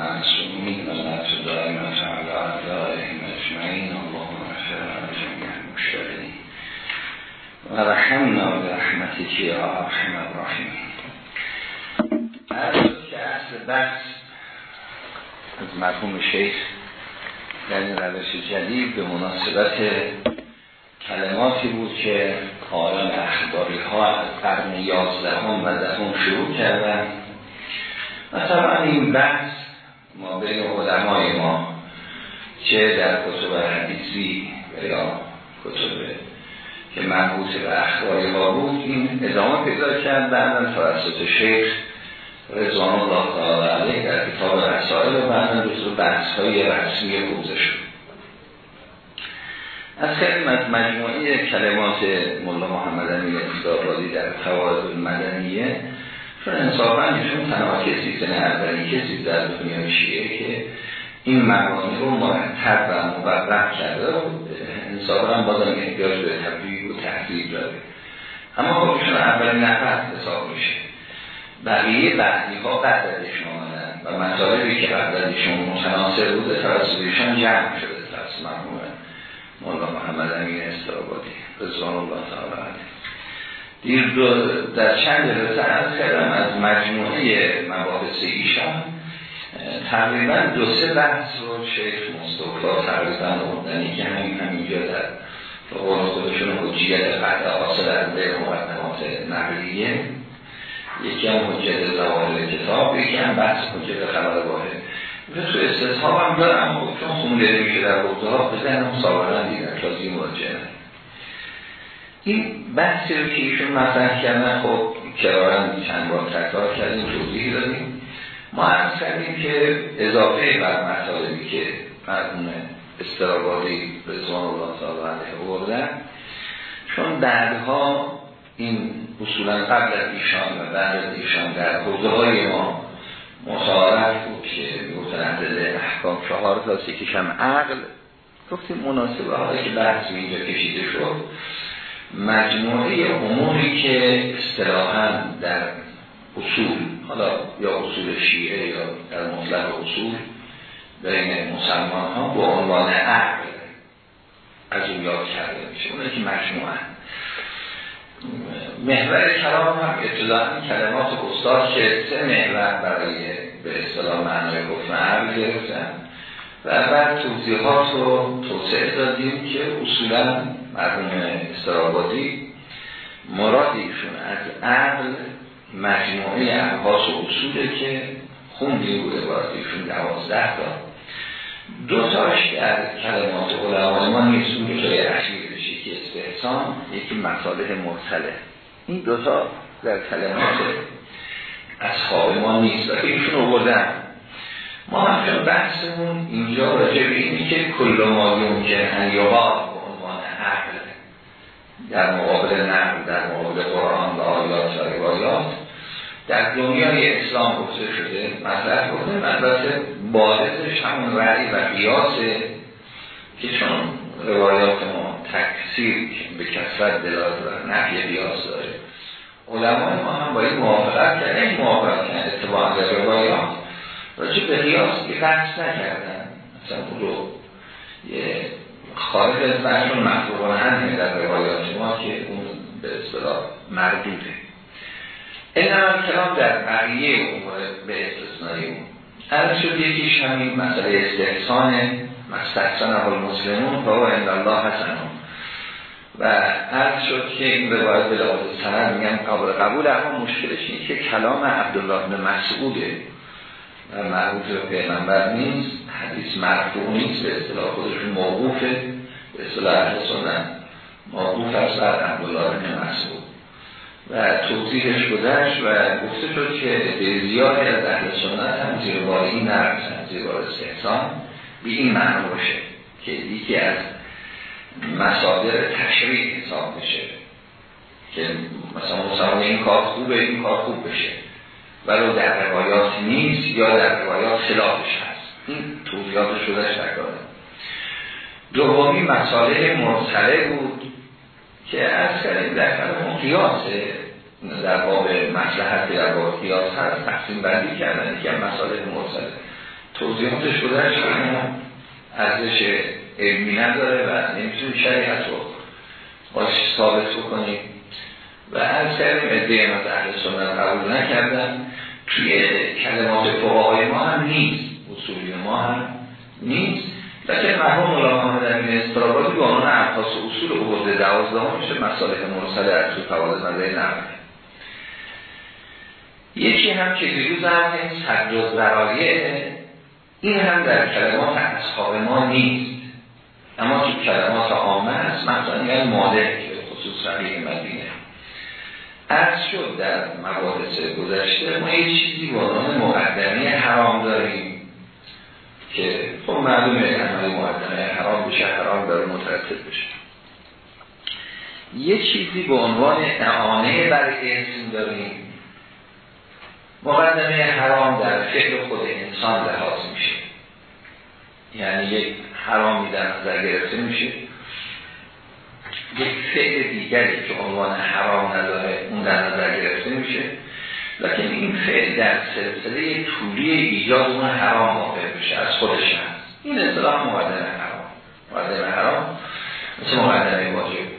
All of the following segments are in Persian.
المعصومين والنفس دائمة على أعدائهم أجمعين اللهم اغفر لنا جميع المشتغلين ورحمنا برحمتك يا أرحم الراحمين هذا که اصل بحث از مرحوم شیخ در این روش جدید به مناسبت کلماتی بود که آیان اخباری ها از قرن یازدهم و دهم شروع کردن مثلا این بحث ما بین علمای ما چه در کتب حدیثی یا کتب که مربوط به اخباری ها بود این ادامه پیدا کرد. بعدا توسط شیخ رضوان الله تعالی علیه در کتاب رسائل و بعدا جزو بحث های رسمی حوزه شد. از از مجموعه کلمات ملا محمد امین استعبادی در قواعد المدنیه چون انصافا ایشون تنها کسی که نه اولین کسی در دنیا شیعه که این مبانی رو مرتب و مبرق کرده و انصافا هم بازم احتیاج به تبدیل و تحضیل داره. اما خب ایشون اولین نفر حساب میشه. بقیه بعدی ها بعد از آمدن و مطالبی که بعد از ایشون متناسب بوده توسط ایشون جمع شده توسط مرحوم مولا محمد امین استرابادی. رضوان الله تعالی علیه. دیر در چند جلسه از کردم از مجموعه مباحث ایشان تقریبا دو سه بحث رو شیخ مصطفی تقریبا اردنی که همین همینجا در قول خودشون حجیت قطع آسل از به مقدمات نقلیه یکی هم حجیت زوال کتاب یکی هم بحث حجیت خبر واحد. و تو استثاب هم دارم چون خونده نمیشه در ها بزنم سابقا دیگر تازی مراجعه این بحثی رو که ایشون مطرح کردن خب کرارن چند بار تکرار کردیم توضیح دادیم. ما عرض کردیم که اضافه بر مطالبی که مرمون استرابادی رضوان الله تعالی علیه بردن چون بعدها این اصولا قبل از ایشان و بعد از ایشان در حوزه های ما مصارف بود که می‌گفتن عدد احکام چهار تا سیکش هم عقل گفتیم مناسبه هایی که بحث اینجا کشیده شد. مجموعه اموری که اصطلاحا در اصول حالا یا اصول شیعه یا در مطلق اصول بین مسلمان ها با عنوان عقل از اون یاد کرده میشه. اونه که مجموعه. محور کلام هم ابتداعا کلمات استاد که سه محور برای به اصطلاح معنای گفتن عقل گرفتن. و بعد توضیحات رو توسعه دادیم که اصولا مرحوم استرابادی مرادیشون از عقل مجموعه ابحاث و اصوله که خوندی بود عبارتیشون دوازده تا. دو تاش در کلمات علمای ما نیست اون دو تای اخیرش یکی استحسان یکی مصالح مرسله. این دوتا در کلمات اصحاب ما نیست و ایشون رو بردن. ما همچنان بحثمون اینجا راجع به اینی که کل ما یمکن در مقابل نقل در مقابل قرآن و آیات و روایات. در دنیای اسلام گفته شده مطلب گفته البته بارزش همون رعی و قیاسه که چون روایات ما تکثیر به کسرت دلالت و نفی قیاس داره. علمان ما هم با این موافقت کردن این موافقت کردن اتباع در روایات. راجع به قیاس که بحث نکردن. مثلا اون رو یه خارج از بحثون مخلوقان هم در روایات ما که اون به اصطلاح مردوده. این هم کلام در بقیه امور به استثنایی اون. عرض شد یکیش همین مسئله استحسان مستحسن اول مسلمون و این الله حسنون و عرض شد که این روایت به لحاظ سند میگن قابل قبول اما مشکلش اینه که کلام عبدالله بن مسعوده مربوط به پیغمبر نیست حدیث مرفوع نیست به اصطلاح خودشون موقوفه به اصطلاح اهل سنت موقوف است بر عبدالله بن مسعود. و توضیحش گذشت و گفته شد که به زیادی از اهل سنت هم زیر بار این نرسن زیر بار استحسان به این معنی باشه که یکی از مصادر تشریع حساب بشه که مثلا مثلا این کار خوبه این کار خوب بشه. ولو در روایات نیست یا در روایات خلافش هست. این توضیحات شدهش تکاره دومی مساله مرسله بود که از کردیم در کلام قیاسه در باب مسلحت در باب قیاس هست. تقسیم بندی کردن که مساله مرسله. توضیحاتش بودن ارزش علمی نداره و نمی‌تونی شریعت رو باش ثابت بکنیم و از کردیم ادهه از اهل سنت. قبول نکردن. توی کلمات فقهای ما هم نیست. اصولی ما هم نیست. لیکن مرحوم مولا محمد امین استرابادی به عنوان ابحاث اصول عبود دوازده میشه مصالح مرسل از تو فواد مزه نمید یکی هم که دیروز هم صد و ذرایه این هم در کلمات اصحاب ما نیست. اما تو کلمات عامه هست مثلا یعنی مالک خصوص رقیق مدینه. از شد در مباحث گذشته ما یه چیزی بانان مقدمه حرام داریم که خب معلومه عمل مقدمه حرام بشه حرام داره مترتب بشه. یه چیزی به عنوان اعانه بر اسم داریم. مقدمه حرام در فعل خود انسان لحاظ میشه. یعنی یک حرامی در نظر گرفته میشه. یک فعل دیگری که عنوان حرام نداره اون در نظر گرفته میشه لکن این فعل در سلسله طولی ایجاد اون حرام واقع میشه از خودش هست این اصطلاح مقدمه حرام. مقدمه حرام مثل مقدمه واجب.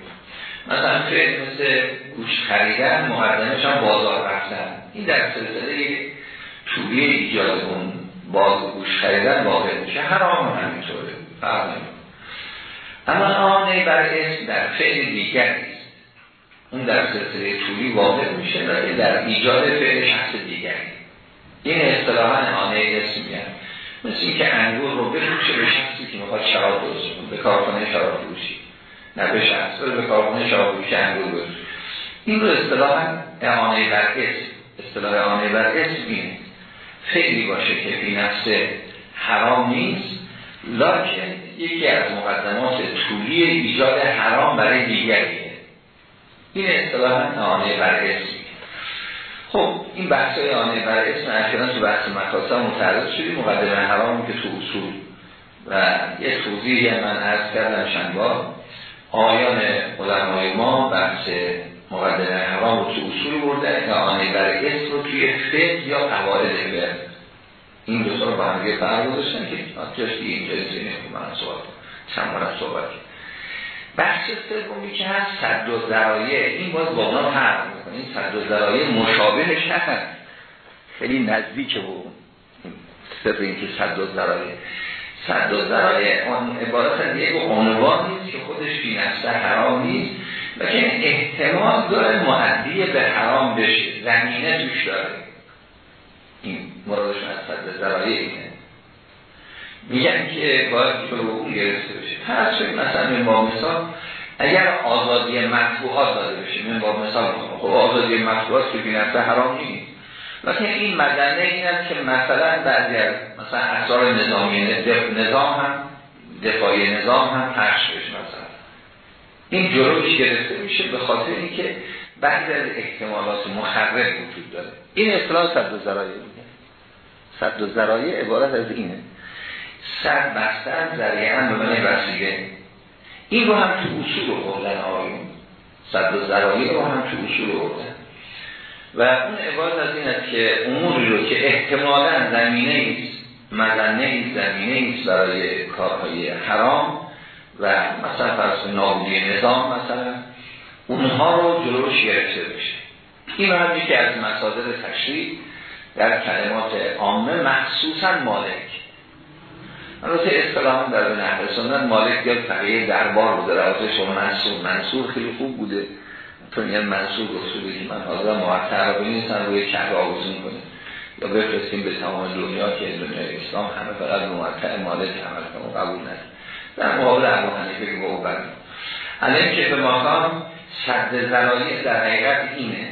مثلا فعل مثل گوش خریدن مقدمه هم بازار رفتن. این در سلسله طولی ایجاد اون باز گوش خریدن واقع میشه. حرام همینطوره. فرق اما آنه بر اسم در فعل دیگری است اون در سلسله طولی واقع میشه ولی در ایجاد فعل شخص دیگری این اصطلاحا آنه اسم میگن مثل اینکه انگور رو بفروشه به شخصی که می‌خواد شراب درست کنه به کارخانه شراب فروشی. نه به شخص به کارخانه شراب فروشی انگور بفروشه. این رو اصطلاحا آنه بر اسم اصطلاح آنه بر اسم اینه فعلی باشه که بی نفسه حرام نیست. لکن یکی از مقدمات طولی ایجاد حرام برای دیگریه این اصطلاحا آنه بر اسم. خب این بحث های آنه بر اسم اخیرا تو بحث مکاسب متعرض شدیم مقدمه حرام که تو اصول و یه توضیحی من عرض کردم چند آیان علمای ما بحث مقدمه حرام رو تو اصول برده که آنه بر اسم رو توی فقه یا قواعد این دو رو با هم یه فرق گذاشتن که جاش دیگه اینجا خوب من صحبت چند بار صحبت بحث سومی که هست صد و ذرایه این باز با اونا فرق این صد و ذرایه مشابهش هست خیلی نزدیک و سر این که صد و ذرایه صد و ذرایه عبارت از یک عنوان نیست که خودش بی نفسه حرام نیست لیکن احتمال داره معدی به حرام بشه. زمینه توش داره. این مرادشون از ذرایه اینه. میگن که باید جلو اون گرفته بشه. پس شد مثلا من با مثال اگر آزادی مطبوعات داده بشه من با مثال خب آزادی مطبوعات که بینفته حرام نیست. لیکن این مدنه این است که مثلا بعضی از مثلا اثار نظامی نظام هم دفاعی نظام هم پخش بشه مثلا. این جلوش گرفته میشه به خاطر اینکه بعضی از احتمالات مخرب وجود داره. این اصطلاح صد و ذرایه میگه. صد و ذرایه عبارت از اینه. صد بستن هم به من بسیگه این رو هم تو اصول بردن آقایون صد و ذرایه رو هم تو اصول بردن و اون عبارت از این است که اموری رو که احتمالا زمینه ایست مدنه ایست زمینه ایست برای کارهای حرام و مثلا فرض نابودی نظام مثلا. اونها رو جلوش گرفته بشه این هم یکی از مصادر تشریح در کلمات عامه مخصوصا مالک. البته اصطلاحا در بین اهل مالک یا فقیه دربار بوده. رواتش شما منصور. منصور خیلی خوب بوده. تو یه منصور رسولی که من حاضر معطر رو نیستن روی کهر آوزون کنه. یا بفرستیم به تمام دنیا که دنیای اسلام همه فقط معطر مالک عمل کنه قبول نده در مقابل ابو حنیفه که با او بریم که به مقام صد زرایع در حقیقت اینه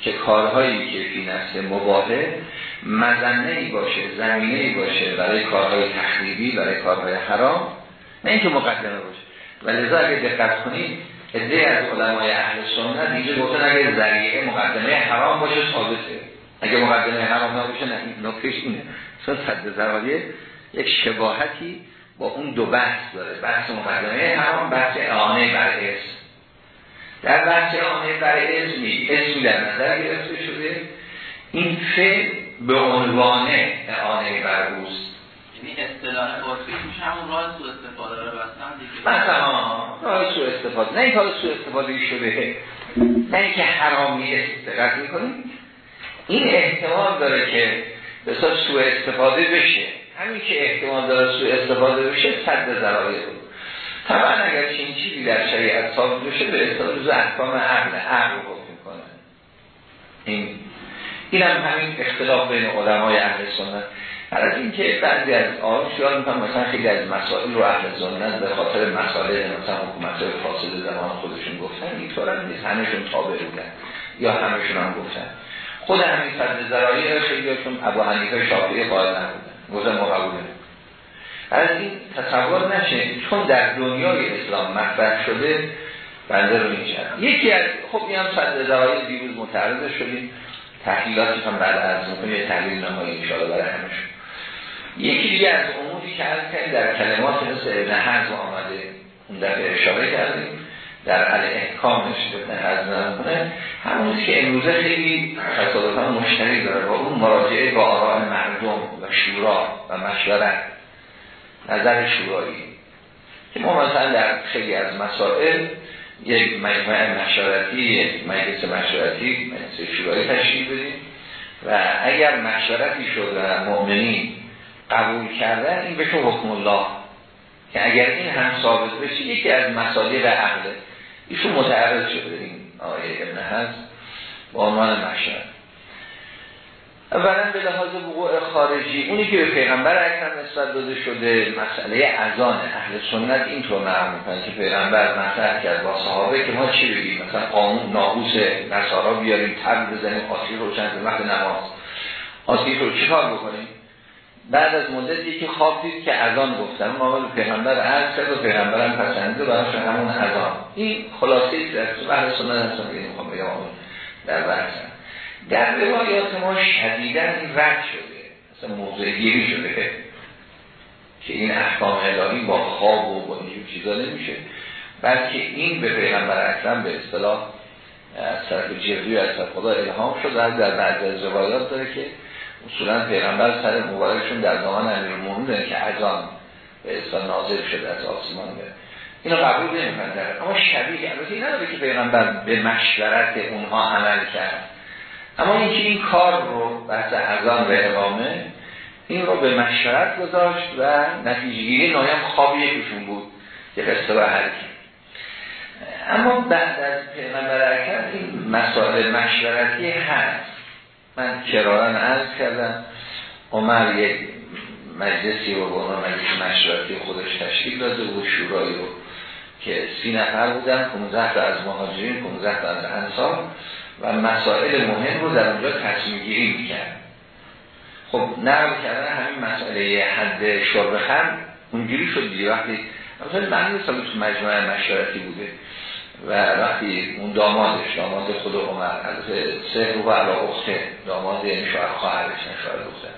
که کارهایی که فی نفس مباهه مزنه ای باشه زمینه ای باشه برای کارهای تخریبی برای کارهای حرام نه اینکه مقدمه باشه. و لذا اگه دقت کنید عده از علمای اهل سنت دیگه گفتن اگه ذریعه مقدمه حرام باشه ثابته. اگه مقدمه حرام نباشه نه نکتهش اینه. چون صد زرایع یک شباهتی با اون دو بحث داره. بحث مقدمه حرام بحث اعانه بر اسم در بحث آنه برای اسمی اسمی در نظر گرفته شده. این فعل به عنوان اعانه بر اوست یعنی اصطلاح عرفی میشه همون راه سو استفاده رو بستن دیگه. مثلا راه سو استفاده. نه این کار سو استفاده شده. نه اینکه حرامی استفاده می‌کنیم. این احتمال داره که به سو استفاده بشه. همین که احتمال داره سو استفاده بشه صد ذرایع بود. طبعا اگر چین چیزی در شریعت ثابت بشه به اصطلاح جز احکام عقل عقل حکم می‌کنه. این این هم همین اختلاف بین علمای اهل سنت. هر از اینکه بعضی از آن شیان می‌کنم مثلا خیلی از مسائل رو اهل سنت به خاطر مسائل مثلا حکومت فاصل زمان خودشون گفتن اینطور هم نیست. همشون تابع بودن. یا همشون هم گفتن. خود همین صد ذرایی خیلیشون ابو حنیفه شافعی قائل نبودن. گفتن مقبوله از این تصور نشه چون در دنیای اسلام مطرح شده بنده رو میشن یکی از خب این هم صد ذرایی دیروز متعرض شدیم. تحلیلاتی هم بعد از یه تحلیل نمایی انشاءالله برای همشون یکی دیگه از اموری که عرض کردیم در کلمات مثل ابن حزم آمده اون دفعه اشاره کردیم. در حل احکامش ابن حزم نمونه. همون که امروزه خیلی تصادفا مشتری داره با اون مراجعه با آراء مردم و شورا و مشورت. نظر شورایی که ما مثلا در خیلی از مسائل یک مجمع مشورتی یک مجلس مشورتی مجلس شورایی تشکیل بدیم و اگر مشورتی شد و مؤمنین قبول کردن این بشه حکم الله. که اگر این هم ثابت بشه یکی از مصادیق عقله ایشون متعرض شده این آیه ابن هست با عنوان مشورت. اولا به لحاظ وقوع خارجی اونی که به پیغمبر اکرم نسبت داده شده مسئله ازان اهل سنت اینطور نرم می‌کنه که پیغمبر مطرح کرد با صحابه که ما چی بگیم؟ مثلا قانون ناقوس نصارا بیاریم تب بزنیم آسیف رو چند وقت نماز. آسیف رو چی کار بکنیم؟ بعد از مدتی که خواب دید که اذان گفتن ما به پیغمبر عرض کرد و پیغمبرم پسنده براش همون اذان. این خلاصه در اهل سنت هستم که در بحثم در روایات ما شدیدن این رد شده. اصلا موضوع گیری شده. که این احکام الهی با خواب و با اینجور چیزا نمیشه. بلکه این به پیغمبر اکرم به اصطلاح از طرف جبری از طرف خدا الهام شد. در بعض از روایات داره که اصولا پیغمبر سر مبارکشون در زمان امیر که اذان به اصطلاح نازل شده از آسمان به اینو قبول نمی‌کنه اما شبیه البته نداره که پیغمبر به مشورت اونها عمل کرد. اما اینکه این کار رو بحث ازان به اقامه این رو به مشورت گذاشت و نتیجه گیری نایم خواب یکیشون بود که قصه و اما بعد از پیغمبر اکرم این مسائل مشورتی هست. من کرارن عرض کردم عمر یک مجلسی رو به عنوان مجلس مشورتی خودش تشکیل داده بود شورایی رو که سی نفر بودن 15 از مهاجرین 15 از انصار. و مسائل مهم رو در اونجا تصمیم گیری می‌کرد. خب نقل کردن همین مسئله حد شرب خم اونجوری شد دیگه. وقتی مثلا من نیستم تو مجموعه مشارتی بوده و وقتی اون دامادش داماد خود عمر از سه رو علا اخته داماد یعنی شوهر خواهرش نه شوهر دختر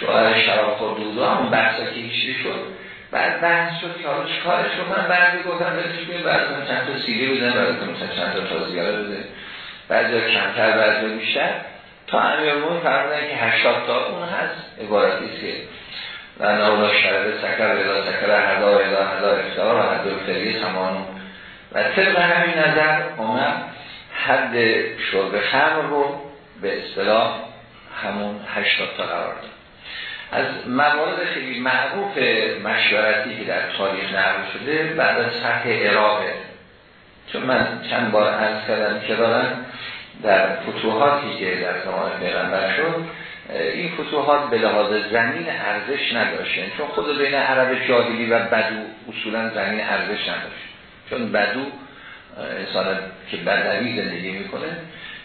شوهر شراب خود دوزا همون بحثا که هیچی شد. بعد بحث شد که حالا رو من بعضی گفتم بهش بگیم بعد چند تا سیلی بودن بعد مثلا چند تا تازیاره بده بعضی کمتر بعضی بیشتر. تا امیرمون فرمودن که 80 تا اون هست. عبارتی که و نولا شرده سکر ولا سکر هزار الا هزار افتار و حد فریه تمام. و طبق همین نظر اومد حد شرب خمر رو به اصطلاح همون 80 تا قرار داد. از موارد خیلی معروف مشورتی که در تاریخ نقل شده بعد از سطح عراقه چون من چند بار عرض کردم که دارم در فتوحاتی که در زمان پیغمبر شد این فتوحات به لحاظ زمین ارزش نداشتن چون خود بین عرب جاهلی و بدو اصولا زمین ارزش نداشت. چون بدو انسان که بدوی زندگی می‌کنه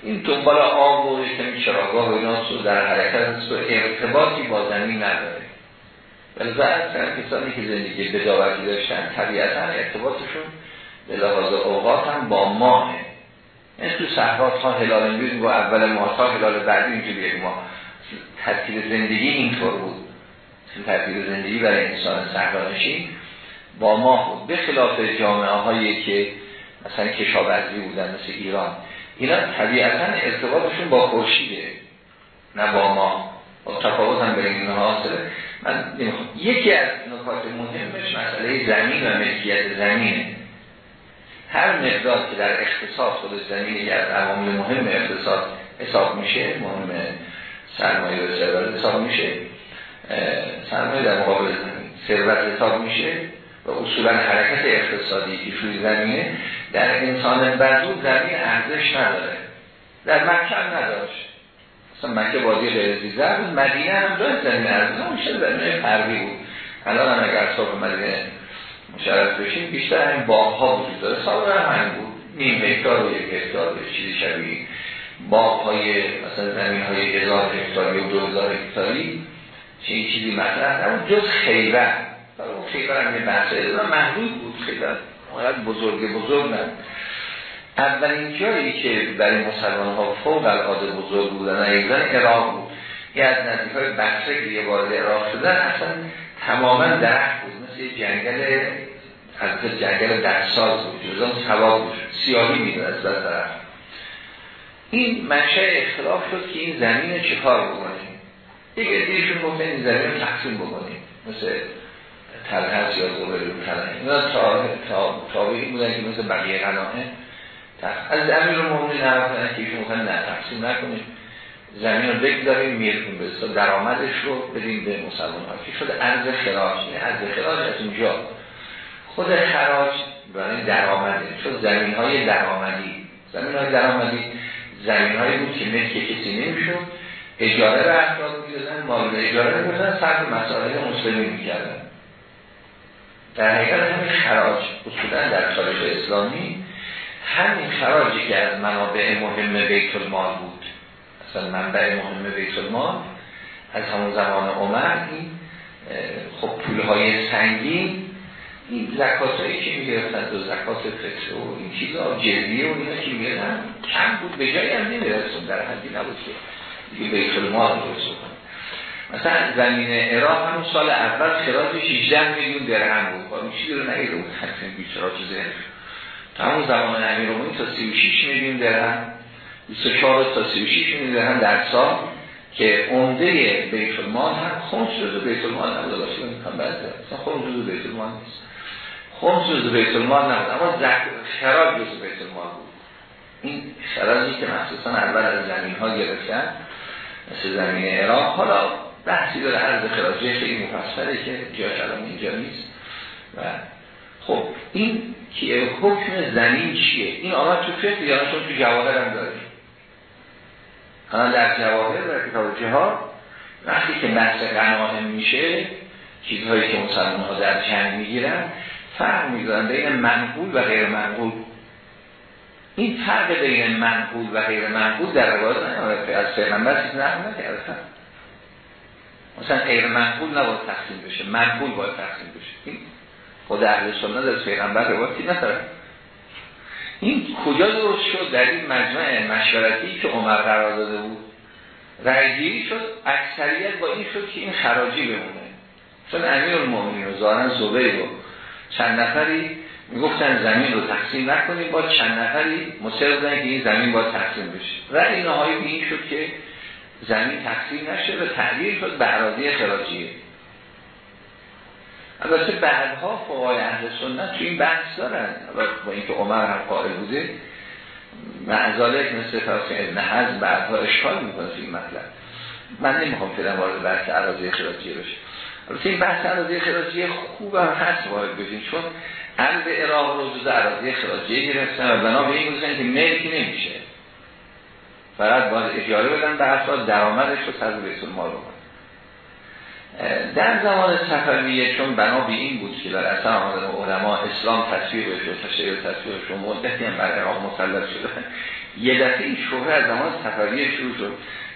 این دنبال آب و کمی چراگاه و اینا در حرکت است و ارتباطی با زمین نداره. ولی بعد کسانی که زندگی بداوتی داشتن طبیعتا ارتباطشون به لحاظ اوقات هم با ماه. این تو صحرا تا هلال امروز با اول ماه تا هلال بعدی اینجوری ما. ترتیب زندگی اینطور بود. ترتیب زندگی برای انسان صحرانشین با ماه بود. به خلاف جامعه هایی که مثلا کشاورزی بودن مثل ایران. اینا طبیعتا ارتباطشون با خورشیده نه با ما. تفاوت هم بین اینها حاصله. من یکی از نکات مهمش مسئله زمین و ملکیت زمینه. هر مقدار که در اختصاص خود زمینی که از عوامل مهم اقتصاد حساب میشه مهم سرمایه و ثروت حساب میشه سرمایه در مقابل ثروت حساب میشه و اصولا حرکت اقتصادی روی زمینه در انسان بدو زمین ارزش نداره. در مکه نداشت. مثلا مکه بازی غیر بود. مدینه هم داشت زمین ارزش میشه زمین فرقی بود. الان هم اگر صبح مدینه مشرف بشیم بیشتر همین باغ ها داره. سال هم بود. نیم هکتار و یک هکتار چیزی شبیه. باغ های مثلا زمین های هزار هکتاری و دو هزار هکتاری چه چیزی مطرح نبود. جز خیبر. برای اون خیبر هم یه بحثه محدود بود. خیبر اونقدر بزرگ بزرگ نه اولین جایی که برای مسلمان ها فوق العاده بزرگ بودن ایزن عراق بود. یه از نزدیک های بحثه که یه وارد عراق شدن اصلا تماما درخت بود. مثل جنگل از جنگل درساز بود. جزان سواب بود. سیاهی میدون از طرف. این منشه اختلاف شد که این زمین چه کار بکنیم؟ دیگه دیشون گفتن این زمین تقسیم بکنیم. مثل تلحس یا زبر تلحس اینا تا تابعی بودن که مثل بقیه قناعه. از زمین رو مهمونی نرفتن که ایشون نه تقسیم نکنیم. زمین رو بگذاریم میرکون به درآمدش رو بدیم به مسلمان ها. که شده؟ عرض خراج. عرض خراج از اونجا خود خراج برای درآمده. چون زمین های درآمدی. زمین های درآمدی زمین هایی بود که ملک کسی نمی‌شد. اجاره به افراد می‌دادن مال اجاره می‌دادن صرف مسائل مسلمی می‌کردن. در حقیقت همین خراج اصولا در تاریخ اسلامی همین خراجی که از منابع مهم بیت المال بود. اصلا منبع مهم بیت المال از همون زمان عمر این خب پولهای سنگین این زکات هایی که می‌گرفتن دو زکات فطره و این چیزا جزیه و اینا که میگردن کم بود به جایی هم نمیرسون در حدی نبود که دیگه بیت المال کنن. مثلا زمین عراق همون سال اول خراج 16 میلیون درهم بود. با این چیزی رو نگیده بود تا همون زمان امیر تا 36 میلیون درهم. 24 تا 36 میلیون درهم در سال که عمده بیت المال هم خمس جزو بیت المال نبود باشه می‌کنم بعد اصلا خمس جزو بیت المال نیست. خمس جزو بیت المال نبود اما خراج جزو بیت المال بود. این خراجی که مخصوصا اول از زمین ها گرفتن مثل زمین عراق حالا بحثی داره. عرض خراجی خیلی مفصله که جاش الان اینجا نیست. و خب این که حکم زمین چیه؟ این آمد تو فقه یا تو جواهر هم داریم حالا در جواهر در کتاب جهاد وقتی که بحث قناعه میشه چیزهایی که مسلمان ها در جنگ می‌گیرن فرق می‌ذارن بین منقول و غیر منقول. این فرق بین منقول و غیر منقول در روایت نه از پیغمبر چیز نقل نکردن. مثلا غیر منقول نباید تقسیم بشه منقول باید تقسیم بشه. خود اهل سنت از پیغمبر روایتی نداره این کجا درست شد؟ در این مجمع مشورتی که عمر قرار داده بود. رأیگیری شد اکثریت با این شد که این خراجی بمونه. چون امیر المومنین و زارن و چند نفری می‌گفتن زمین رو تقسیم نکنیم با چند نفری مصر بودن که این زمین باید تقسیم بشه. رأی نهایی به این شد که زمین تقسیم نشه و تعبیر شد به اراضی خراجیه. البته بعدها فقهای اهل سنت تو این بحث دارن. با اینکه عمر هم قائل بوده معذالک مثل فراسه ابن حزم بعدها اشکال می‌کنه این مطلب. من نمی‌خوام فیلم وارد بحث عراضی خراجیه بشه البته این بحث عراضی خراجیه خوب هم هست وارد بشین چون عرض عراق رو جز عراضی خراجیه گرفتن و بنا به این گفتن که ملکی نمیشه. فقط باید اجاره بدن به افراد درآمدش رو سر بیت المال رو در زمان صفویه چون بنا به این بود که در اصلا آمدن علما اسلام تصویر بشه و تشریع تصویر شما مدتی هم بر عراق مسلط شده. یه دفعه این شهره از زمان صفویه شروع شد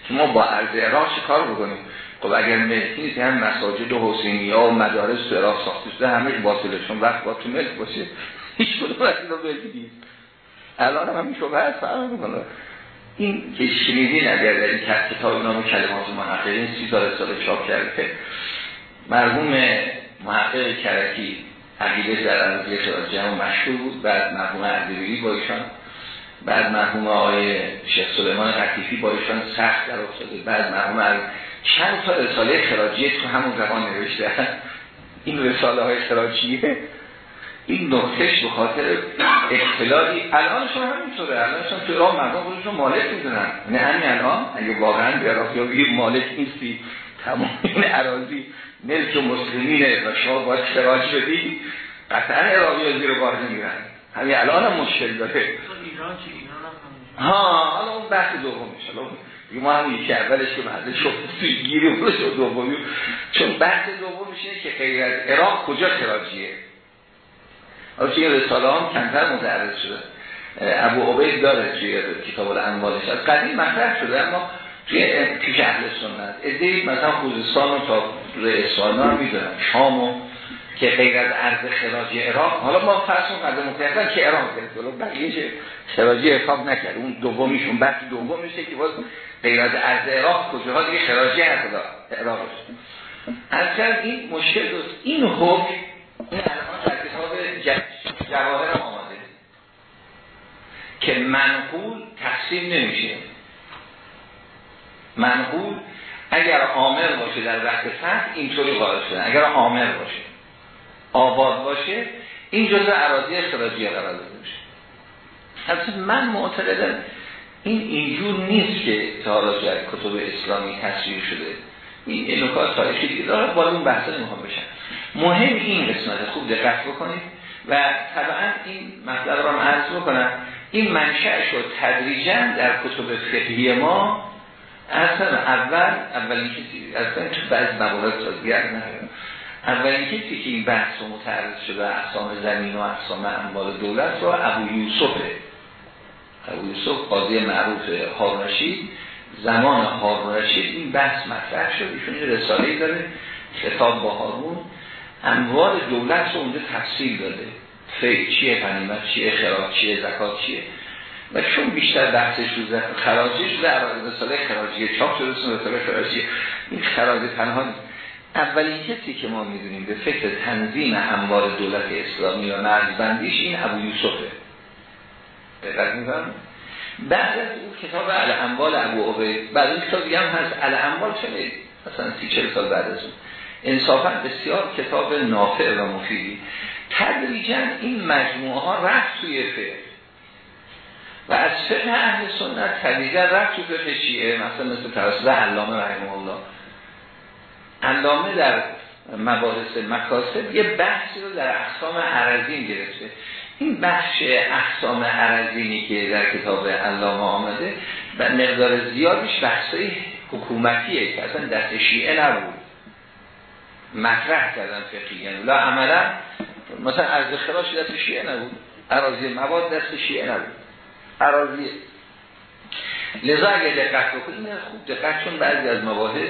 که ما با عرض عراق چه کار بکنیم؟ خب اگر ملکی نیست هم مساجد و حسینی ها و مدارس تو عراق ساخته شده همه باطلشون وقت با تو ملک باشه. هیچ کدوم از اینا ملکی الان هم همین شبه هست فرق می‌کنه این که شنیدین اگر در این کتاب نام کلمات محققین سی سال سال چاپ کرده مرحوم محقق کرکی عقیده در عرضی هم مشهور بود بعد مرحوم اردبیلی با ایشان بعد مرحوم آقای شیخ سلیمان قطیفی با ایشان سخت در افتاده بعد مرحوم چند تا رساله خراجی تو همون زمان نوشته. این رساله های خراجیه. این نقطش به خاطر اختلالی. الان شما همینطوره الان شما تو ایران مردم خودشون مالک می‌دونن. نه همین الان اگه واقعا به یا مالک نیستی تمام این عراضی ملک مسلمینه و شما باید خراج بدی قطعا عراقی ها زیر بار نمیرن همین الان هم مشکل داره. ها حالا اون بحث دومش. ما هم یکی اولش که بعد شد توی گیری بود شد دومی. چون بحث دومش اینه که غیر از عراق کجا خراجیه حالا این رساله هم کمتر متعرض شده. ابو عبید داره توی کتاب الانوالش. از قدیم مطرح شده اما توی پیش اهل سنت. ادهی مثلا خوزستان و تا اصفهان هم می‌دونن شام و که غیر از عرض خراجی عراق. حالا ما فرض قدم مکردن که عراق گرفت ولی بقیه خراجی حساب نکرد. اون دومیشون بحث دوم میشه که باز غیر از عرض عراق کجاها دیگه خراجی هست عراق. از این مشکل دوست این حکم این الان در کتاب جواهر آماده. که منقول تقسیم نمیشه. منقول اگر عامر باشه در وقت فتح اینطوری قائل شده اگر عامر باشه آباد باشه این جزء اراضی اخراجی قرار داده میشه. البته من معتقدم این اینجور نیست که تا در کتب اسلامی تصویر شده. این نکات تاریخی داره. بالا اون بحثا نمی‌خوام بشن مهم این قسمت. خوب دقت بکنید. و طبعا این مطلب هم عرض بکنم. این منشأ شد تدریجا در کتب فقهی ما اصلا اول اولین کسی اصلا تو بعض موارد سازی اولین کسی که این بحث رو متعرض شده اقسام زمین و اقسام اموال دولت رو ابو یوسفه ابو یوسف قاضی معروف هارونشید زمان هارونشید این بحث مطرح شد. ایشون این رساله داره خطاب با هارون. اموال دولت رو اونجا تفصیل داده. فیل چیه غنیمت چیه خراج چیه زکات چیه. و چون بیشتر بحثش رو خراجی شده رساله خراجی چاپ شده رساله خراجی این خراج تنها اولین کسی که ما می‌دونیم به فکر تنظیم اموال دولت اسلامی و مرزبندیش این ابو یوسفه. بعد از اون کتاب اموال ابو عبید بعد این کتاب هم هست. اموال چه مثلا سی چل سال بعد از اون. انصافا بسیار کتاب نافع و مفیدی تدریجا این مجموعه ها رفت توی فقه. و از فقه اهل سنت تدریجا رفت توی فقه شیعه مثلا مثل توسط علامه رحمه الله. علامه در مباحث مکاسب یه بحثی رو در اقسام عرضین گرفته. این بخش اقسام عرضینی که در کتاب علامه آمده و مقدار زیادیش بحثای حکومتیه که اصلا دست شیعه نبود. مطرح کردن فقهی. یعنی لا عملا مثلا عرض خراش دست شیعه نبود. عراضی مواد دست شیعه نبود. عراضی لذا اگه دقت بکنیم خوب دقت چون بعضی از مباحث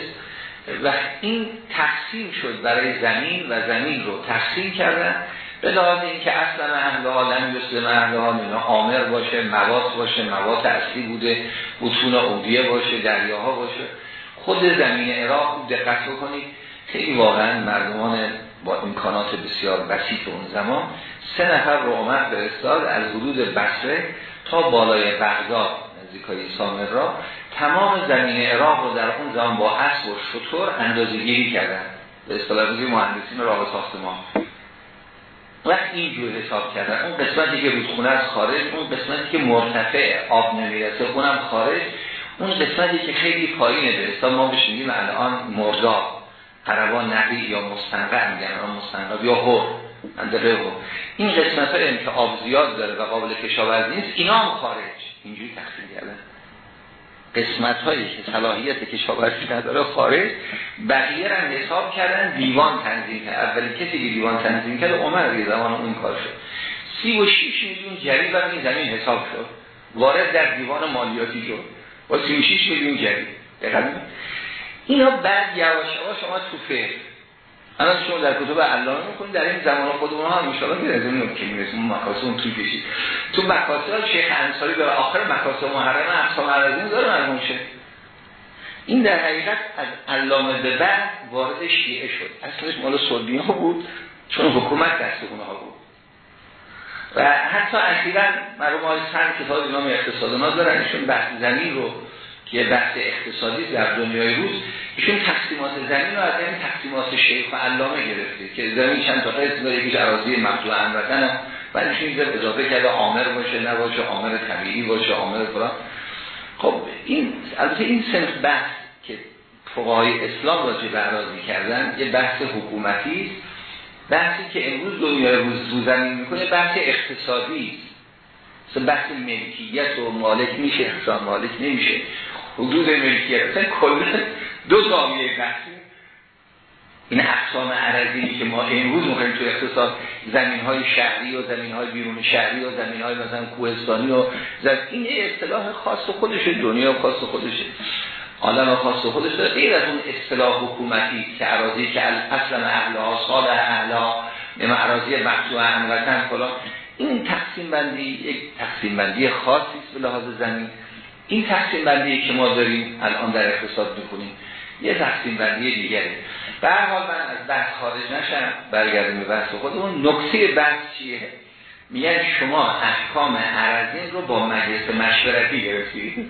و این تقسیم شد برای زمین و زمین رو تقسیم کردن. به لحاظ اینکه اصلا اهل عالم مثل اهل عالم آمر باشه مواد باشه مواد اصلی بوده بطون اودیه باشه دریاها باشه. خود زمین عراق دقت بکنید. خیلی واقعا مردمان با امکانات بسیار بسیط اون زمان سه نفر رو به استاد از حدود بصره تا بالای بغداد نزدیکای سامر را. تمام زمین عراق رو در اون زمان با اسب و شطور اندازه گیری کردن. به اصطلاح مهندسین راه ساختمان وقت اینجور حساب کردن اون قسمتی که رودخونه از خارج اون قسمتی که مرتفع آب نمی‌رسه اونم خارج. اون قسمتی که خیلی پایینه به ما بشنیم الان مردا قربان نقی یا مستنقع میگن اون مستنقع یا هر اندقه این قسمت که آب زیاد داره و قابل کشاورزی نیست اینا هم خارج. اینجوری تقسیم کردن. قسمت هایی که صلاحیت کشاورزی نداره خارج. بقیه را حساب کردن دیوان تنظیم کرد. اولین کسی که دیوان تنظیم کرد عمر دیگه زمان اون کار شد. سی و شیش میلیون جریب هم این زمین حساب شد. وارد در دیوان مالیاتی شد. با سی و شیش میلیون جریب. اینا بعد یواش شما تو فکر الان شما در کتب علامه می‌کنید در این زمان خودمون هم ان این نکته می‌رسیم اون توی کشید. تو مکاسب شیخ انصاری داره آخر مکاسب محرم اقسام عرضین داره شه. این در حقیقت از علامه به بعد وارد شیعه شد. اصلش مال سلبی ها بود چون حکومت دست اونها بود. و حتی اخیرا مرحوم های سن کتاب نام اقتصاد ما دارن ایشون بحث زمین رو که بحث اقتصادی در دنیای روز ایشون تقسیمات زمین رو از این تقسیمات شیخ و علامه گرفته که زمین چند تا قسم داره یکیش اراضی مقطوع هموطن بعد ایشون اینجا اضافه کرده عامر باشه نباشه عامر طبیعی باشه عامر فلان. خب این البته این سنف بحث که فقهای اسلام راجع به اراضی کردن یه بحث حکومتی است. بحثی که امروز دنیای روز زوزنی می‌کنه بحث اقتصادی است. بحث ملکیت و مالک میشه احسان مالک نمیشه. حدود ملکیت اصلا کلا دو زاویه بحثی این اقسام عرضی که ما امروز می‌خوایم تو اقتصاد زمین های شهری و زمین های بیرون شهری و زمین های مثلا کوهستانی و این اصطلاح خاص خودش دنیا خاص خودشه. آدم خاص خودش داره. غیر از اون اصطلاح حکومتی که عراضی که اصلا اهلها سال اهلها نمه عراضی مقصوع هموطن فلان. این تقسیم بندی یک تقسیم بندی خاصی است به لحاظ زمین. این تقسیم بندی که ما داریم الان در اقتصاد می‌کنیم یه تقسیم بندی دیگره. به هر حال من از بحث خارج نشم برگردیم به بحث خودمون. نکته بحث چیه؟ میگن شما احکام عرضین رو با مجلس مشورتی گرفتید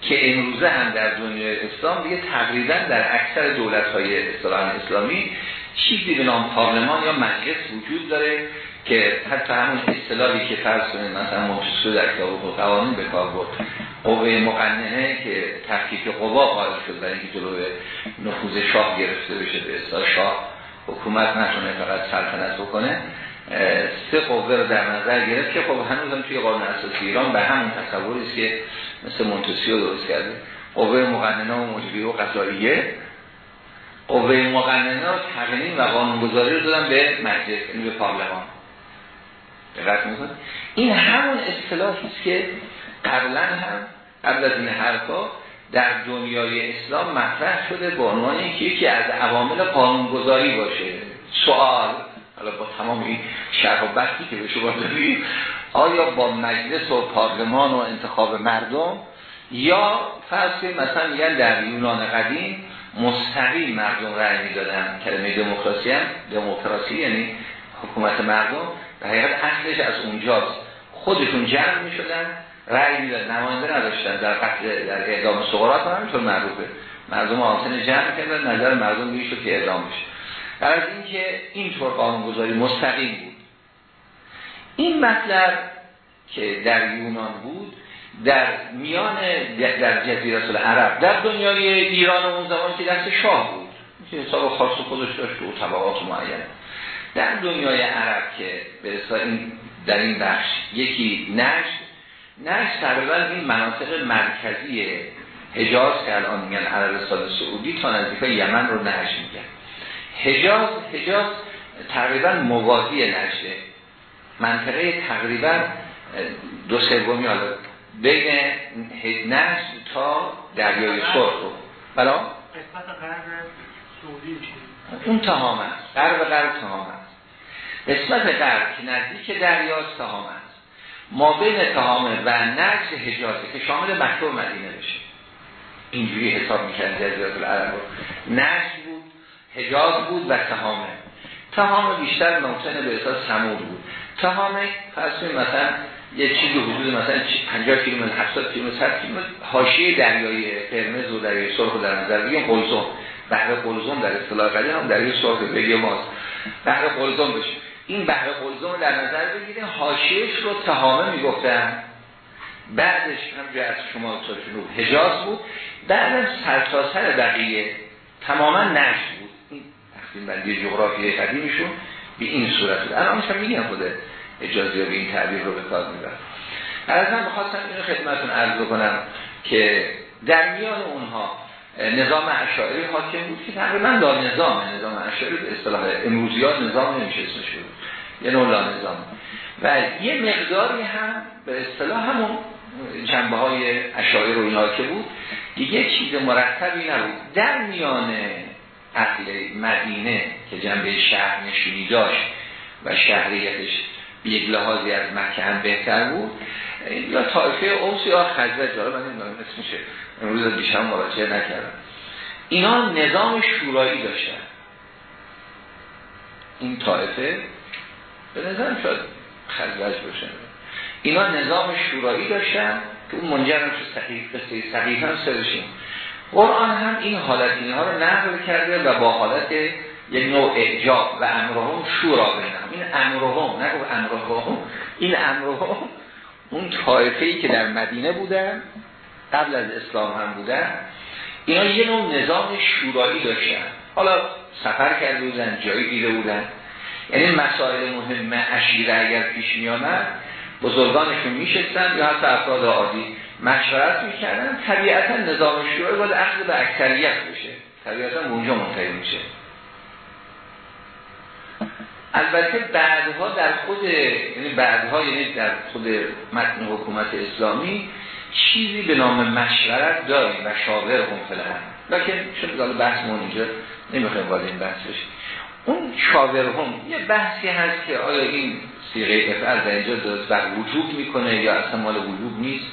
که امروزه هم در دنیای اسلام دیگه تقریبا در اکثر دولت های اسلامی چیزی به نام پارلمان یا مجلس وجود داره. که حتی همون اصطلاحی که فرض کنید مثلا منتسو در کتاب قوانین به کار برد. قوه مقننه که تفکیک قوا قائل شد برای اینکه جلو نفوذ شاه گرفته بشه به اصطلاح شاه حکومت نتونه فقط سلطنت بکنه سه قوه رو در نظر گرفت که خب هنوز هم توی قانون اساسی ایران به همون تصوری است که مثل مونتسیو درست کرده. قوه مقننه و مجری و قضاییه. قوه مقننه و تقنین و قانونگذاری رو دادن به مجلس یعنی به پارلمان. دقت می‌کنه این همون اصطلاحی است که قبلا هم قبل از این حرفا در دنیای اسلام مطرح شده به عنوان اینکه یکی از عوامل قانونگذاری باشه. سوال حالا با تمام این شرح و بحثی که به شما داریم آیا با مجلس و پارلمان و انتخاب مردم یا فرض مثلا میگن در یونان قدیم مستقیم مردم رأی می‌دادن؟ کلمه دموکراسی هم دموکراسی یعنی حکومت مردم در حقیقت اصلش از اونجاست. خودشون جمع می‌شدن رأی می‌دادن نماینده نداشتن. در قتل در اعدام سقراط هم همینطور معروفه. مردم آسان جمع کردن نظر مردم می‌شد که اعدام بشه. در از اینکه اینطور قانونگذاری مستقیم بود. این مطلب که در یونان بود در میان در جزیره العرب در دنیای ایران اون زمان که دست شاه بود. که حساب خاص خودش داشت و طبقات معینه. در دنیای عرب که به این در این بخش یکی نشت. نشت تقریبا این مناطق مرکزی حجاز که الان میگن عربستان سعودی تا نزدیک یمن رو نشت میگن حجاز حجاز تقریبا موازی نشته منطقه تقریبا دو سومی حالا بین نشت تا دریای سرخ رو. بلا؟ قسمت غرب سعودی اون تهام است. غرب غرب تهام است. قسمت غرب که نزدیک دریاست تهام است. ما بین تهامه و نجد حجازه که شامل مکه و مدینه بشه. اینجوری حساب می‌کنه جزیرات العرب. نجد بود حجاز بود و تهامه تهامه بیشتر ممکنه به احساس سمود بود. تهامه پس مثلا یه چیزی حدود مثلا 50 کیلومتر 70 کیلومتر 100 کیلومتر حاشیه دریای قرمز و دریای سرخ در نظر بگیریم. قلزم. بحر قلزم در اصطلاح قدیم هم دریای سرخ بگیم ماست. بحر قلزم بشه. این بحر قلزم در نظر بگیریم. حاشیهش رو تهامه می‌گفتن. بعدش هم از شما تا جنوب حجاز بود. بعدم سرتاسر بقیه تماما نشت بود. این تقسیم بندی جغرافیای قدیمشون به این صورت بود. الان هم میگم خود اجازه به این تعبیر رو به کار می‌برم. از من بخواستم اینو خدمتون عرض کنم که در میان اونها نظام اشاعری حاکم بود که تقریبا لا نظام نظام اشاعری به اصطلاح امروزی ها نظام نمیشه اسمش بود. یه نوع لا نظام. و یه مقداری هم به اصطلاح همون جنبه های اشاعری رو اینها که بود دیگه چیز مرتبی نبود. در میان اهل مدینه که جنبه شهر نشینی داشت و شهریتش به یک لحاظی از مکه هم بهتر بود یا طایفه اوس یا خزرج داره من نمی‌دونم اسمشه امروز دیشب مراجعه نکردم. اینا نظام شورایی داشتن. این طایفه به نظرم شاید خزرج باشه. اینا نظام شورایی داشتن که اون منجر شد قصه سقیف هم سرشیم قرآن هم این حالت اینها رو نقل کرده و با حالت یک نوع اعجاب و امرهم شورا بینم. این امرهم نگو امرهم. این امرهم اون طایفه ای که در مدینه بودن قبل از اسلام هم بودن اینا یه نوع نظام شورایی داشتن. حالا سفر کرده بودن جایی دیده بودن. یعنی مسائل مهم اشیره اگر پیش می آمد بزرگانشون میشستن یا حتی افراد عادی مشورت می‌کردن. طبیعتا نظام شورایی باید اخذ به اکثریت بشه طبیعتا اونجا منتهی میشه. البته بعدها در خود یعنی بعدها یعنی در خود متن حکومت اسلامی چیزی به نام مشورت داریم و شاور هم فلان. لکن چون داره بحث ما اینجا نمی‌خوایم وارد این بحث بشیم. اون شاور هم یه بحثی هست که آیا این سیغه افعال در اینجا دست بر وجود می‌کنه یا اصلا مال وجود نیست؟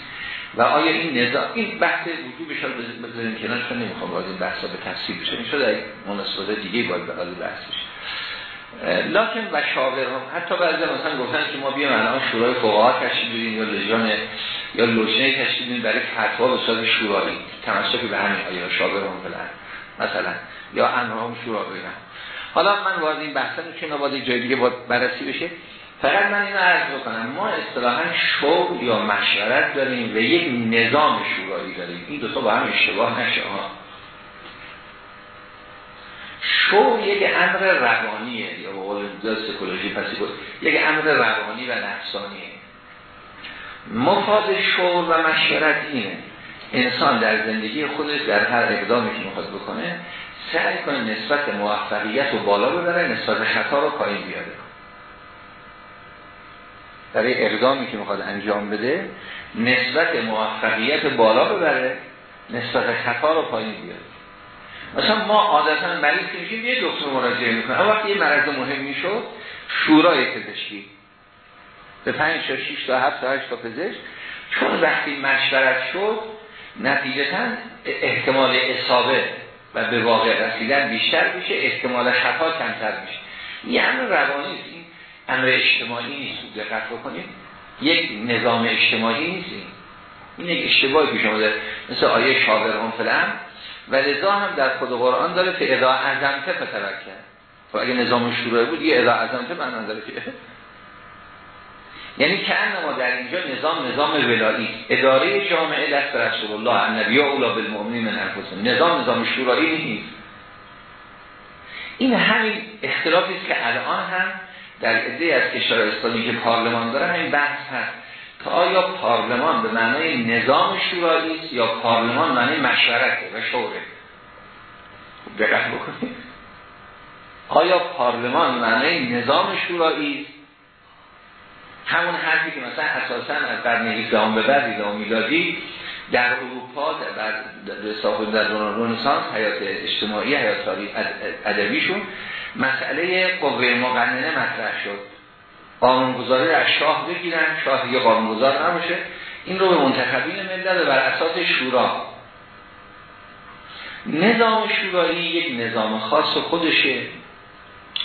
و آیا این نظام این بحث وجودش رو بذاریم کنار؟ چون نمی‌خوام وارد این بحثا به تفصیل بشه این شده مناسبات دیگه باید به بحث بشه. لکن و شاور هم حتی بعضی مثلا گفتن که ما بیام الان شورای فقها تشکیل بدیم یا لجان یا لجنه تشکیل بدیم برای فتوا به صورت شورایی تمسک به همین شاور هم فلان مثلا یا هم شورا بگم حالا من وارد این بحثا که نباید جای دیگه بررسی بشه. فقط من اینو عرض بکنم ما اصطلاحا شور یا مشورت داریم و یک نظام شورایی داریم. این دو تا با هم اشتباه نشه ها شو یک امر روانیه یا به قول سکولوژی پسی بود یک امر روانی و نفسانیه. مفاد شور و مشورت اینه. انسان در زندگی خودش در هر اقدامی که می‌خواد بکنه سعی کنه نسبت موفقیت رو بالا ببره نسبت خطا رو پایین بیاره. برای اقدامی که می‌خواد انجام بده نسبت موفقیت بالا ببره نسبت خطا رو پایین بیاره. مثلا ما عادتا مریض که میشیم یه دکتر مراجعه می‌کنه. اما وقتی یه مرض مهم می‌شد شورای پزشکی به 5 تا 6 تا 7 تا 8 تا پزشک چون وقتی مشورت شد نتیجتا احتمال اصابه و به واقع رسیدن بیشتر میشه احتمال خطا کمتر میشه. این امر روانی نیست این امر اجتماعی نیست دقت بکنید. یک نظام اجتماعی نیست این. یک اشتباهی پیش آمده مثل آیه شاور هم فلان. و لذا هم در خود قرآن داره که اذا عزمته فتوکل. خب اگه نظام شروع بود یه اذا عزمته من داره که یعنی که ما در اینجا نظام نظام ولایی. اداره جامعه دست رسول الله النبی اولا بالمؤمنین من انفسهم. نظام نظام شورایی نیست. این همین اختلافی است که الان هم در عده از کشور اسلامی که پارلمان داره همین بحث هست که آیا پارلمان به معنای نظام شورایی است یا پارلمان معنای مشورته و شوره؟ خوب دقت بکنید. آیا پارلمان معنای نظام شورایی است؟ همون حرفی که مثلا اساسا از قرن 18 به بعد میلادی در اروپا در صاحب در رنسانس حیات اجتماعی حیات ادبیشون مسئله قوه مقننه مطرح شد. قانونگذاری از شاه بگیرن شاه دیگه قانونگذار نباشه. این رو به منتخبین ملت بر اساس شورا. نظام شورایی یک نظام خاص خودشه.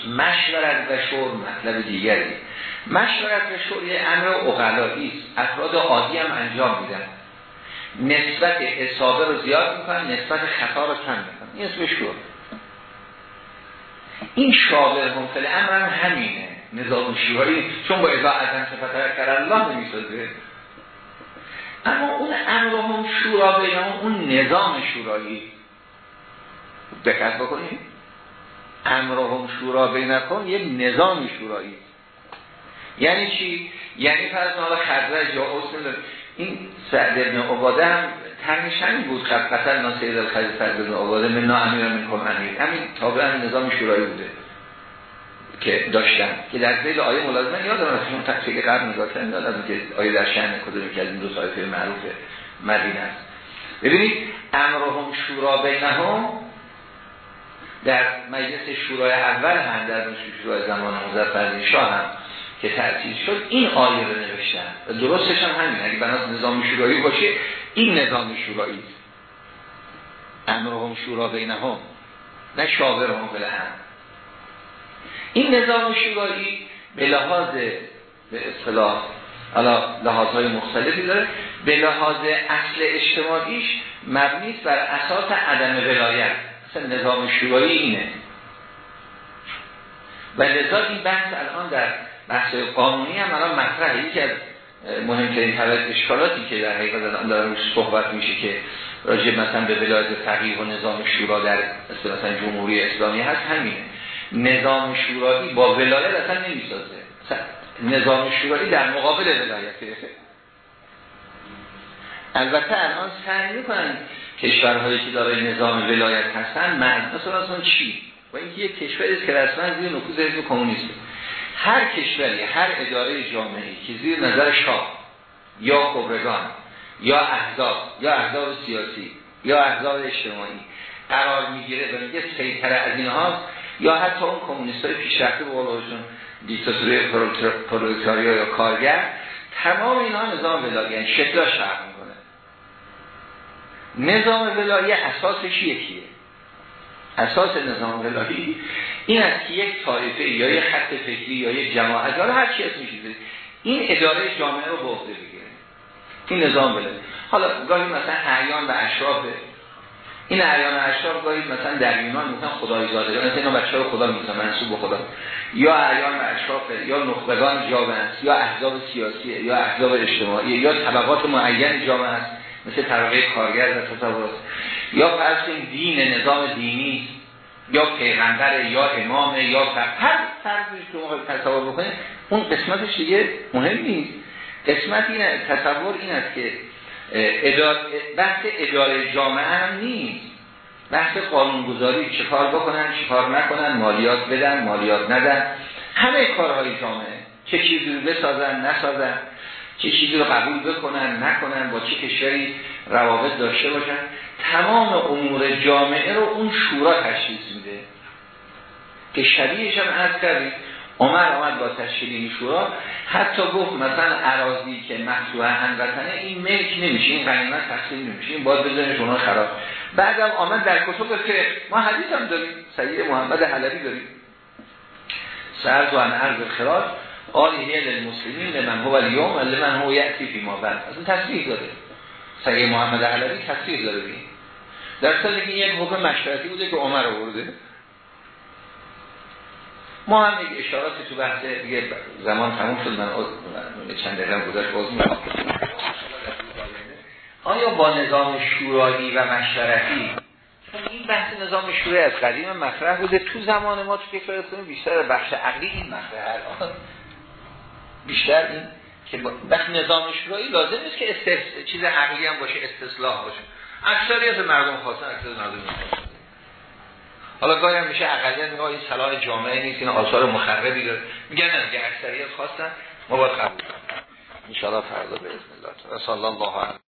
مشورت و شور مطلب دیگری. مشورت شور یه امر اقلایی است. افراد عادی هم انجام میدن. نسبت اصابه رو زیاد می‌کنن نسبت خطا رو کم می‌کنن. این اسم شور این شاور هم امر هم همینه. نظام شورایی چون با ازا ازم صفت کرد الله نمی‌سازه. اما اون امر هم شورا اون نظام شورایی. دقت بکنید. امر هم شورا بینکن یه نظام شورایی. یعنی چی؟ یعنی فرض حالا خزرج یا اصل این سعد ابن عباده هم همین بود. خب قتل ناسید الخزر سعد ابن عباده من نا امیر من کن امیر. همین تابع هم نظام شورایی بوده که داشتن. که در زیل آیه ملازمه یادم از شما تقصیل قبل نگاه کردن یادم که آیه در شهن کدومی که از این دو سایفه معروف مدینه است. ببینید امرهم شورا بینهم در مجلس شورای اول هم در شورای زمان مظفر شاه هم که تأسیس شد این آیه رو نوشتن. و درستش هم همین. اگه بناس نظام شورایی باشه این نظام شورایی امرهم شورا بینهم نه شاورهم هم. این نظام شورایی به لحاظ به اصطلاح حالا لحاظهای مختلفی داره به لحاظ اصل اجتماعیش مبنی بر اساس عدم ولایت. مثلا نظام شورایی اینه. و لذا این بحث الان در بحث قانونی هم الان مطرحه. یکی از مهمترین طبق اشکالاتی که در حقیقت داره روش صحبت میشه که راجع مثلا به ولایت فقیه و نظام شورا در مثلا جمهوری اسلامی هست همینه. نظام شورایی با ولایت اصلا نمی‌سازه. نظام شورایی در مقابل ولایت. البته الان سعی می‌کنن کشورهایی که داره نظام ولایت هستن مثلا اصلا چی؟ و اینکه یک کشوری است که رسما زیر نفوذ حزب کمونیست هر کشوری هر اداره جامعه که زیر نظر شاه یا خبرگان یا احزاب یا احزاب سیاسی یا احزاب اجتماعی قرار می‌گیره و میگه سیطره از اینها یا حتی اون کمونیست های پیشرفته به دیکتاتوری پرولتاریا یا کارگر تمام اینا نظام ولایت یعنی شکلش فرق می‌کنه. نظام ولایت اساسش یکیه. اساس نظام ولایی این است که یک طایفه یا یک خط فکری یا یک جماعت یا هر چی میشه این اداره جامعه رو به عهده بگیره. این نظام ولایی حالا گاهی مثلا اعیان و اشراف. این اعیان و اشراف گاهی مثلا در یونان مثلا خدای زاده. یا مثلا اینا بچه رو خدا میگن منصوب به خدا. یا اعیان و اشراف یا نخبگان جامعه یا احزاب سیاسی یا احزاب اجتماعی یا طبقات معین جامعه مثل طبقه کارگر و تصور. یا فرض دین نظام دینی یا پیغمبر یا امام یا هر فرضی که موقع تصور بکنید اون قسمتش دیگه مهم نیست. قسمت این تصور این است که ادار... بحث اداره جامعه هم نیست. بحث قانونگذاری چه کار بکنن چه کار نکنن مالیات بدن مالیات ندن. همه کارهای جامعه چه چیزی رو بسازن نسازن چه چیزی رو قبول بکنن نکنن با چه کشوری روابط داشته باشن. تمام امور جامعه رو اون شورا تشخیص میده. که شبیهش هم از کردیم. عمر آمد با تشکیل این شورا. حتی گفت مثلا عراضی که مفتوح هموطنه این ملک نمیشه این غنیمت تقسیم نمیشه این باید بزنه شما خراب. بعدم آمد در کتب که ما حدیث هم داریم سید محمد حلبی داریم. سرد و عرض خراج آل هیل المسلمین لمن هو اليوم لمن هو یعطی فی ما بعد. اصلا تصریح داده. سید محمد حلبی تصریح داره بیم در صورتی که یک حکم مشورتی بوده که عمر آورده ما هم یک اشاراتی تو بحث دیگه زمان تموم شد من چند دقیقه گذاشت باز آیا با نظام شورایی و مشورتی؟ چون این بحث نظام شورایی از قدیم مطرح بوده تو زمان ما تو کشور اسلامی بیشتر بخش عقلی این مطرح بیشتر این که بخش نظام شورایی لازم نیست که استفس... چیز عقلی هم باشه استصلاح باشه. اکثریت مردم خواستن اکثریت مردم نخواستن حالا گاهی هم میشه اقلیت میگه این صلاح جامعه نیست این آثار مخربی داره. میگن نه که اکثریت خواستن ما باید قبول کنیم. ان شاء الله فردا باذن الله. صلی الله علیه